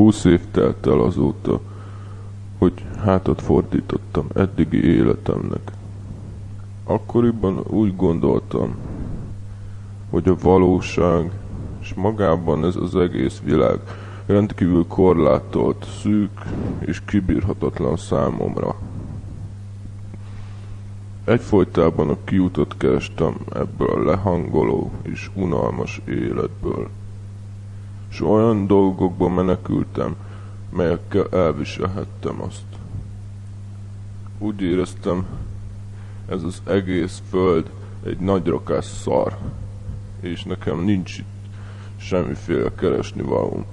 Húsz év telt el azóta, hogy hátat fordítottam eddigi életemnek. Akkoriban úgy gondoltam, hogy a valóság és magában ez az egész világ rendkívül korlátolt, szűk és kibírhatatlan számomra. Egyfolytában a kiutat kerestem ebből a lehangoló és unalmas életből. És olyan dolgokba menekültem, melyekkel elviselhettem azt. Úgy éreztem, ez az egész föld egy nagy rakás szar, és nekem nincs itt semmiféle keresni való.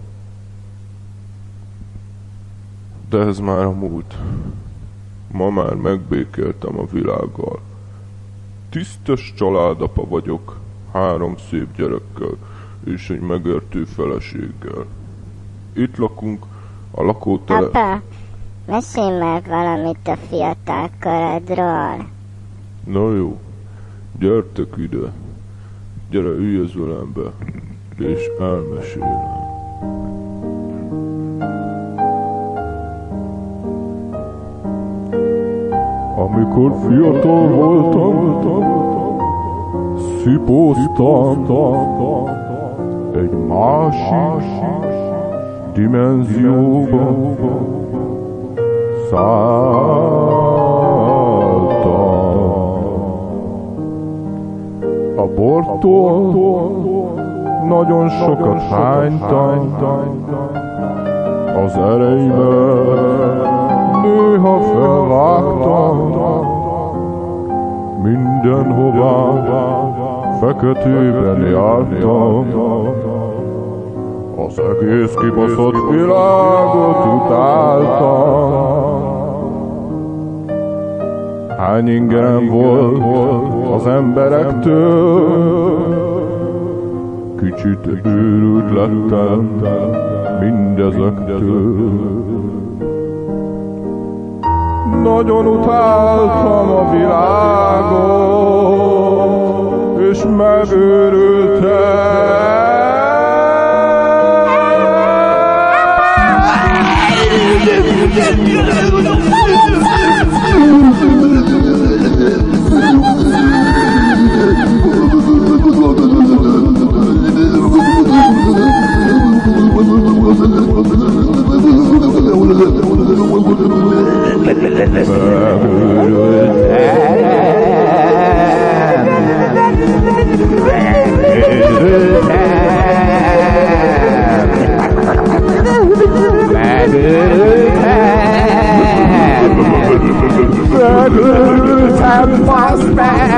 De ez már a múlt. Ma már megbékéltem a világgal. Tisztes családapa vagyok, három szép gyerekkel és egy megértő feleséggel. Itt lakunk a lakótele... Apa, mesélj már valamit a fiatal korodról. Na jó, gyertek ide. Gyere, ülj az ölembe, és elmesélem. Amikor fiatal voltam, szipóztam egy másik dimenzióba szálltam. A bortól nagyon sokat hánytam, az ereimet néha felvágtam, mindenhová feketében jártam. Az egész kibaszott világot utáltam. Hány ingerem volt az emberektől, Kicsit őrült lettem mindezektől. Nagyon utáltam a világot, Muhammed Bulls and Bossman.